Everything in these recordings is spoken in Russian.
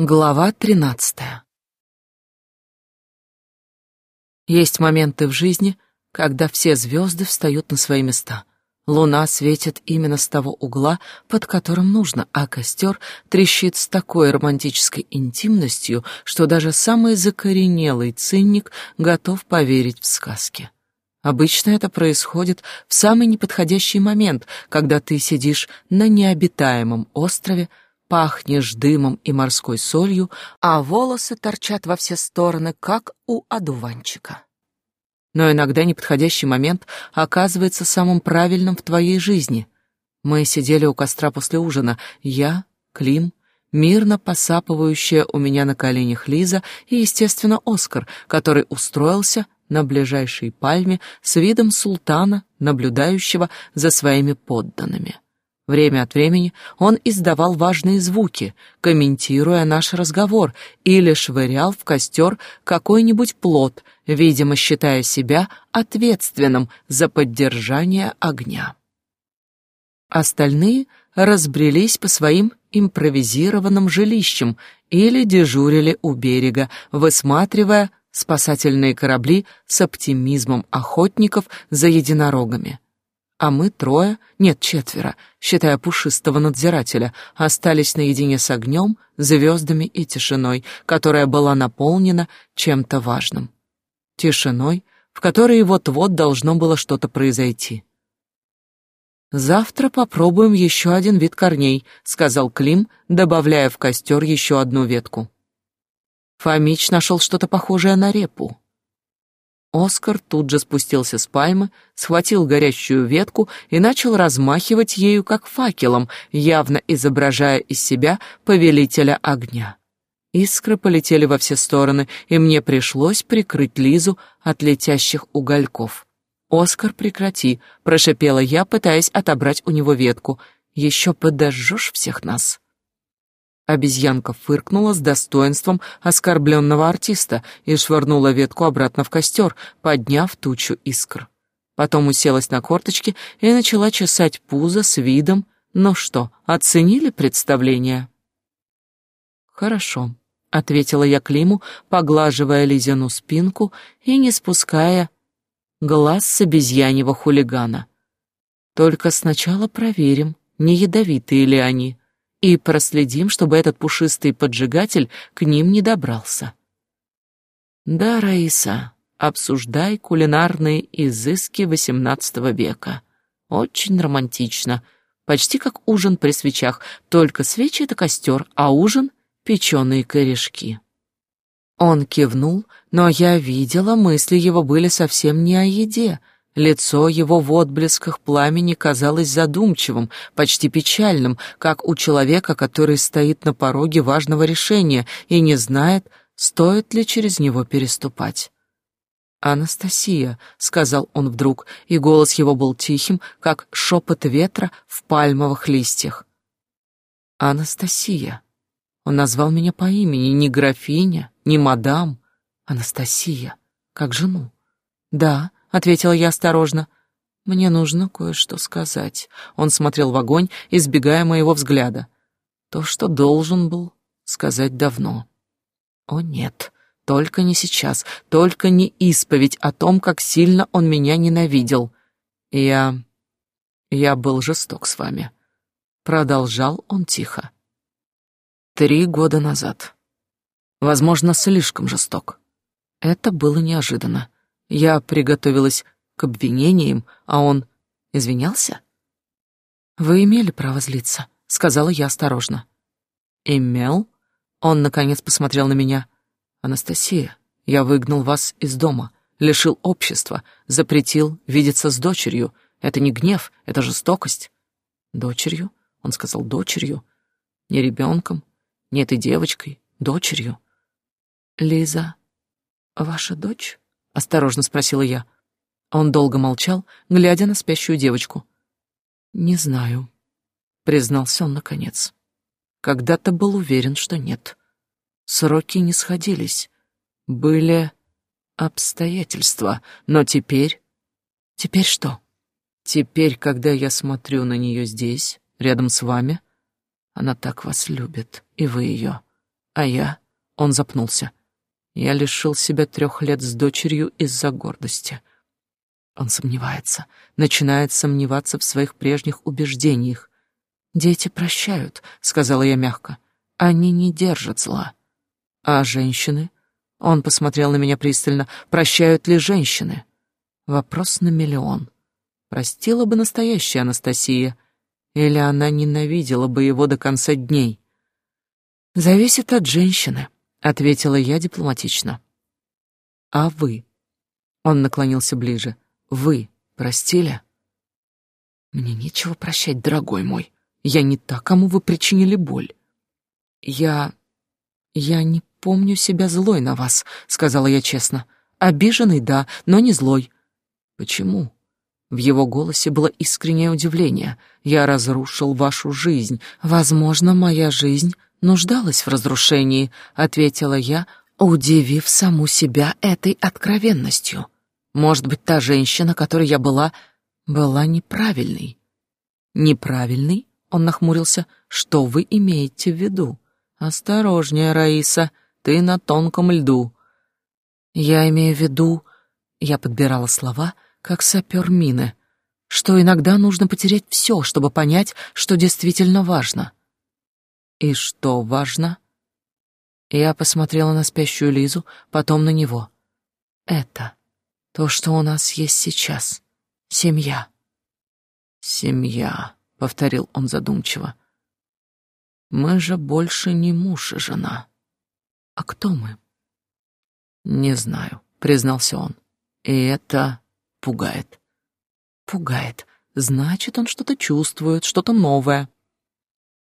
Глава тринадцатая. Есть моменты в жизни, когда все звезды встают на свои места. Луна светит именно с того угла, под которым нужно, а костер трещит с такой романтической интимностью, что даже самый закоренелый циник готов поверить в сказки. Обычно это происходит в самый неподходящий момент, когда ты сидишь на необитаемом острове, пахнешь дымом и морской солью, а волосы торчат во все стороны, как у одуванчика. Но иногда неподходящий момент оказывается самым правильным в твоей жизни. Мы сидели у костра после ужина, я, Клим, мирно посапывающая у меня на коленях Лиза и, естественно, Оскар, который устроился на ближайшей пальме с видом султана, наблюдающего за своими подданными. Время от времени он издавал важные звуки, комментируя наш разговор, или швырял в костер какой-нибудь плод, видимо, считая себя ответственным за поддержание огня. Остальные разбрелись по своим импровизированным жилищам или дежурили у берега, высматривая спасательные корабли с оптимизмом охотников за единорогами а мы трое, нет, четверо, считая пушистого надзирателя, остались наедине с огнем, звездами и тишиной, которая была наполнена чем-то важным. Тишиной, в которой вот-вот должно было что-то произойти. «Завтра попробуем еще один вид корней», — сказал Клим, добавляя в костер еще одну ветку. Фомич нашел что-то похожее на репу. Оскар тут же спустился с пальмы, схватил горящую ветку и начал размахивать ею как факелом, явно изображая из себя повелителя огня. Искры полетели во все стороны, и мне пришлось прикрыть Лизу от летящих угольков. «Оскар, прекрати!» — прошипела я, пытаясь отобрать у него ветку. «Еще подожжешь всех нас!» Обезьянка фыркнула с достоинством оскорбленного артиста и швырнула ветку обратно в костер, подняв тучу искр. Потом уселась на корточки и начала чесать пузо с видом «Ну что, оценили представление?» «Хорошо», — ответила я Климу, поглаживая Лизину спинку и не спуская глаз с обезьяньего хулигана. «Только сначала проверим, не ядовитые ли они» и проследим, чтобы этот пушистый поджигатель к ним не добрался. Да, Раиса, обсуждай кулинарные изыски XVIII века. Очень романтично, почти как ужин при свечах, только свечи — это костер, а ужин — печеные корешки. Он кивнул, но я видела, мысли его были совсем не о еде — Лицо его в отблесках пламени казалось задумчивым, почти печальным, как у человека, который стоит на пороге важного решения и не знает, стоит ли через него переступать. «Анастасия», — сказал он вдруг, и голос его был тихим, как шепот ветра в пальмовых листьях. «Анастасия». Он назвал меня по имени, не графиня, не мадам, Анастасия, как жену. «Да», — ответила я осторожно. «Мне нужно кое-что сказать». Он смотрел в огонь, избегая моего взгляда. То, что должен был сказать давно. «О, нет, только не сейчас, только не исповедь о том, как сильно он меня ненавидел. Я... я был жесток с вами». Продолжал он тихо. «Три года назад. Возможно, слишком жесток. Это было неожиданно. Я приготовилась к обвинениям, а он извинялся? «Вы имели право злиться», — сказала я осторожно. «Имел?» Он, наконец, посмотрел на меня. «Анастасия, я выгнал вас из дома, лишил общества, запретил видеться с дочерью. Это не гнев, это жестокость». «Дочерью?» — он сказал, «дочерью». «Не ребенком, не этой девочкой, дочерью». «Лиза, ваша дочь?» Осторожно спросила я. Он долго молчал, глядя на спящую девочку. Не знаю, признался он наконец. Когда-то был уверен, что нет. Сроки не сходились. Были обстоятельства, но теперь... Теперь что? Теперь, когда я смотрю на нее здесь, рядом с вами, она так вас любит, и вы ее. А я... Он запнулся. Я лишил себя трех лет с дочерью из-за гордости. Он сомневается, начинает сомневаться в своих прежних убеждениях. «Дети прощают», — сказала я мягко. «Они не держат зла». «А женщины?» Он посмотрел на меня пристально. «Прощают ли женщины?» Вопрос на миллион. Простила бы настоящая Анастасия, или она ненавидела бы его до конца дней? «Зависит от женщины», — ответила я дипломатично. «А вы?» Он наклонился ближе. «Вы простили?» «Мне нечего прощать, дорогой мой. Я не та, кому вы причинили боль. Я... я не помню себя злой на вас», — сказала я честно. «Обиженный, да, но не злой». «Почему?» В его голосе было искреннее удивление. «Я разрушил вашу жизнь. Возможно, моя жизнь нуждалась в разрушении», — ответила я, удивив саму себя этой откровенностью. «Может быть, та женщина, которой я была, была неправильной». «Неправильной?» — он нахмурился. «Что вы имеете в виду?» «Осторожнее, Раиса, ты на тонком льду». «Я имею в виду...» Я подбирала слова, как сапер мины, что иногда нужно потерять все, чтобы понять, что действительно важно. И что важно? Я посмотрела на спящую Лизу, потом на него. Это то, что у нас есть сейчас. Семья. Семья, повторил он задумчиво. Мы же больше не муж и жена. А кто мы? Не знаю, признался он. И это пугает. Пугает. Значит, он что-то чувствует, что-то новое.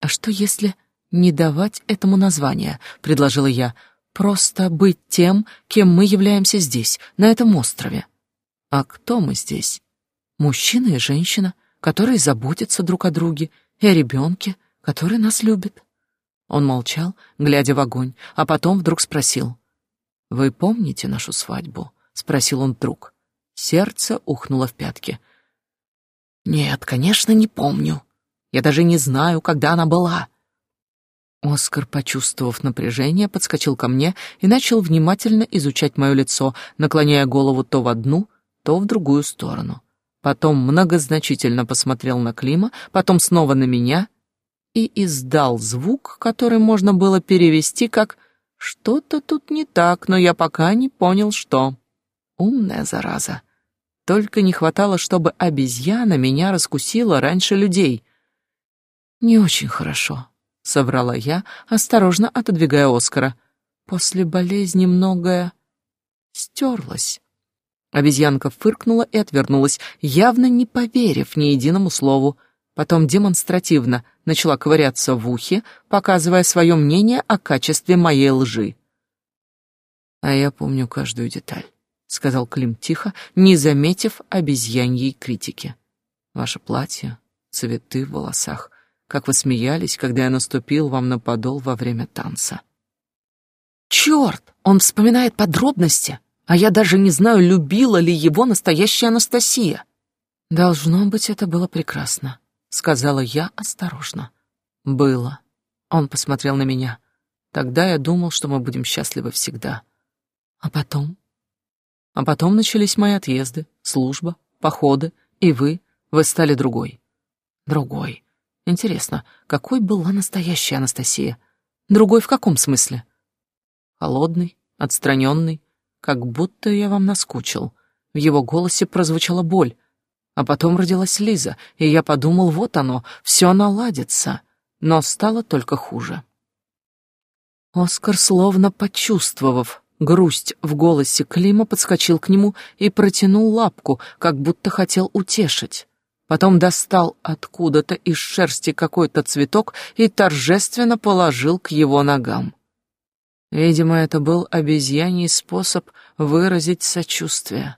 А что если не давать этому названия, предложила я, просто быть тем, кем мы являемся здесь, на этом острове. А кто мы здесь? Мужчина и женщина, которые заботятся друг о друге, и о ребенке, который нас любит. Он молчал, глядя в огонь, а потом вдруг спросил. «Вы помните нашу свадьбу?» — спросил он вдруг. Сердце ухнуло в пятки. «Нет, конечно, не помню. Я даже не знаю, когда она была. Оскар, почувствовав напряжение, подскочил ко мне и начал внимательно изучать мое лицо, наклоняя голову то в одну, то в другую сторону. Потом многозначительно посмотрел на Клима, потом снова на меня и издал звук, который можно было перевести как «что-то тут не так, но я пока не понял, что». Умная зараза. Только не хватало, чтобы обезьяна меня раскусила раньше людей. Не очень хорошо соврала я, осторожно отодвигая Оскара. После болезни многое стерлось. Обезьянка фыркнула и отвернулась, явно не поверив ни единому слову. Потом демонстративно начала ковыряться в ухе, показывая свое мнение о качестве моей лжи. «А я помню каждую деталь», — сказал Клим тихо, не заметив обезьяньей критики. «Ваше платье, цветы в волосах, как вы смеялись, когда я наступил вам на подол во время танца. Черт, он вспоминает подробности, а я даже не знаю, любила ли его настоящая Анастасия. Должно быть, это было прекрасно, сказала я осторожно. Было. Он посмотрел на меня. Тогда я думал, что мы будем счастливы всегда. А потом? А потом начались мои отъезды, служба, походы, и вы, вы стали другой. Другой. Интересно, какой была настоящая Анастасия? Другой в каком смысле? Холодный, отстраненный, как будто я вам наскучил. В его голосе прозвучала боль. А потом родилась Лиза, и я подумал, вот оно, все наладится. Но стало только хуже. Оскар, словно почувствовав грусть в голосе Клима, подскочил к нему и протянул лапку, как будто хотел утешить потом достал откуда-то из шерсти какой-то цветок и торжественно положил к его ногам. Видимо, это был обезьяний способ выразить сочувствие.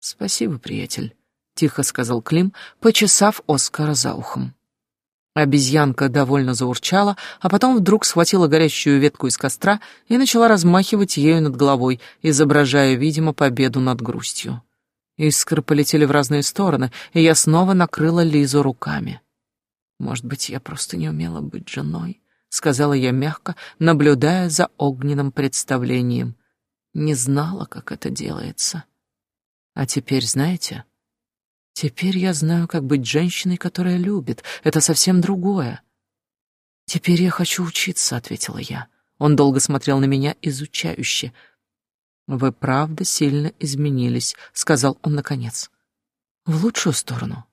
«Спасибо, приятель», — тихо сказал Клим, почесав Оскара за ухом. Обезьянка довольно заурчала, а потом вдруг схватила горящую ветку из костра и начала размахивать ею над головой, изображая, видимо, победу над грустью. Искры полетели в разные стороны, и я снова накрыла Лизу руками. Может быть, я просто не умела быть женой, сказала я мягко, наблюдая за огненным представлением. Не знала, как это делается. А теперь знаете? Теперь я знаю, как быть женщиной, которая любит. Это совсем другое. Теперь я хочу учиться, ответила я. Он долго смотрел на меня изучающе. Вы правда сильно изменились, сказал он наконец. В лучшую сторону.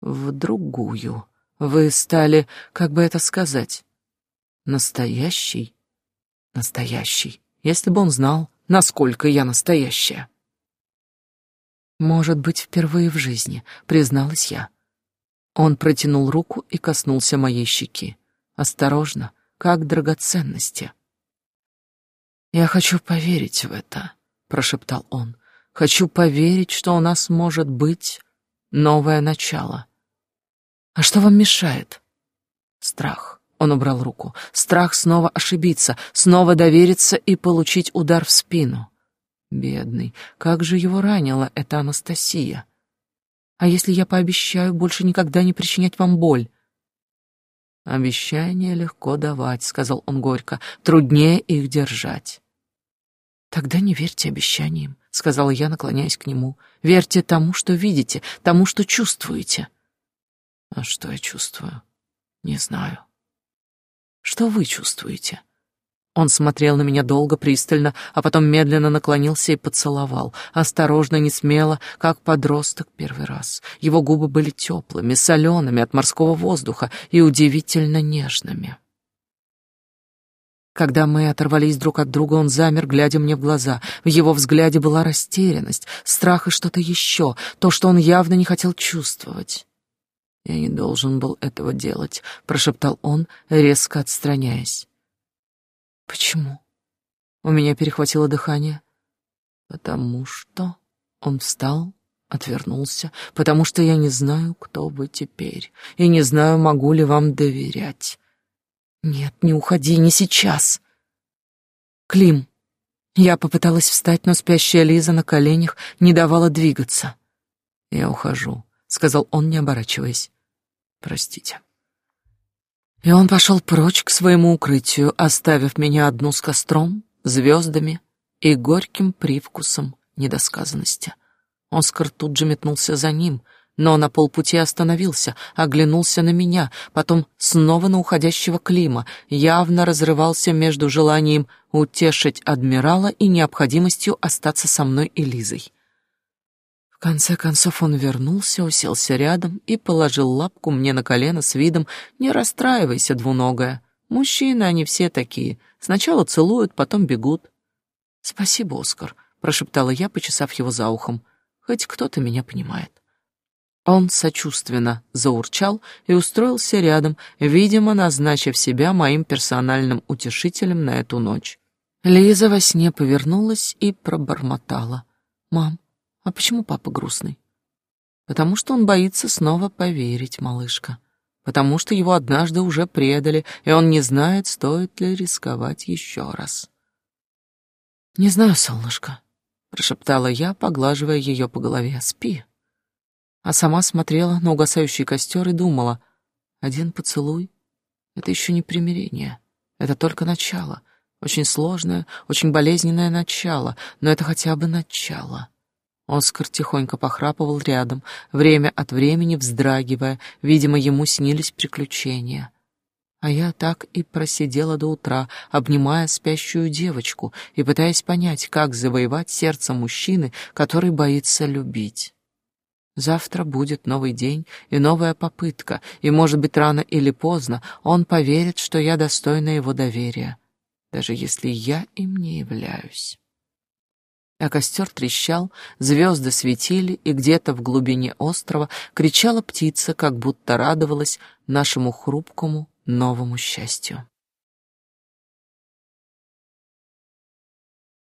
В другую. Вы стали, как бы это сказать, настоящий. Настоящий. Если бы он знал, насколько я настоящая. Может быть, впервые в жизни, призналась я. Он протянул руку и коснулся моей щеки. Осторожно, как драгоценности. «Я хочу поверить в это», — прошептал он. «Хочу поверить, что у нас может быть новое начало». «А что вам мешает?» «Страх». Он убрал руку. «Страх снова ошибиться, снова довериться и получить удар в спину». Бедный, как же его ранила эта Анастасия. А если я пообещаю больше никогда не причинять вам боль? Обещания легко давать, сказал он горько, труднее их держать. Тогда не верьте обещаниям, сказала я, наклоняясь к нему. Верьте тому, что видите, тому, что чувствуете. А что я чувствую? Не знаю. Что вы чувствуете? Он смотрел на меня долго, пристально, а потом медленно наклонился и поцеловал, осторожно, не смело, как подросток первый раз. Его губы были теплыми, солеными от морского воздуха и удивительно нежными. Когда мы оторвались друг от друга, он замер, глядя мне в глаза. В его взгляде была растерянность, страх и что-то еще, то, что он явно не хотел чувствовать. «Я не должен был этого делать», — прошептал он, резко отстраняясь. Почему? У меня перехватило дыхание. Потому что он встал, отвернулся, потому что я не знаю, кто вы теперь, и не знаю, могу ли вам доверять. Нет, не уходи, не сейчас. Клим. Я попыталась встать, но спящая Лиза на коленях не давала двигаться. Я ухожу, сказал он, не оборачиваясь. Простите. И он пошел прочь к своему укрытию, оставив меня одну с костром, звездами и горьким привкусом недосказанности. Оскар тут же метнулся за ним, но на полпути остановился, оглянулся на меня, потом снова на уходящего Клима, явно разрывался между желанием утешить адмирала и необходимостью остаться со мной и Лизой конце концов он вернулся, уселся рядом и положил лапку мне на колено с видом «Не расстраивайся, двуногая. Мужчины, они все такие. Сначала целуют, потом бегут». «Спасибо, Оскар», — прошептала я, почесав его за ухом. «Хоть кто-то меня понимает». Он сочувственно заурчал и устроился рядом, видимо, назначив себя моим персональным утешителем на эту ночь. Лиза во сне повернулась и пробормотала. «Мам, а почему папа грустный? Потому что он боится снова поверить, малышка. Потому что его однажды уже предали, и он не знает, стоит ли рисковать еще раз. «Не знаю, солнышко», — прошептала я, поглаживая ее по голове. «Спи». А сама смотрела на угасающий костер и думала, один поцелуй — это еще не примирение, это только начало, очень сложное, очень болезненное начало, но это хотя бы начало. Оскар тихонько похрапывал рядом, время от времени вздрагивая, видимо, ему снились приключения. А я так и просидела до утра, обнимая спящую девочку и пытаясь понять, как завоевать сердце мужчины, который боится любить. Завтра будет новый день и новая попытка, и, может быть, рано или поздно он поверит, что я достойна его доверия, даже если я им не являюсь а костер трещал, звезды светили, и где-то в глубине острова кричала птица, как будто радовалась нашему хрупкому новому счастью.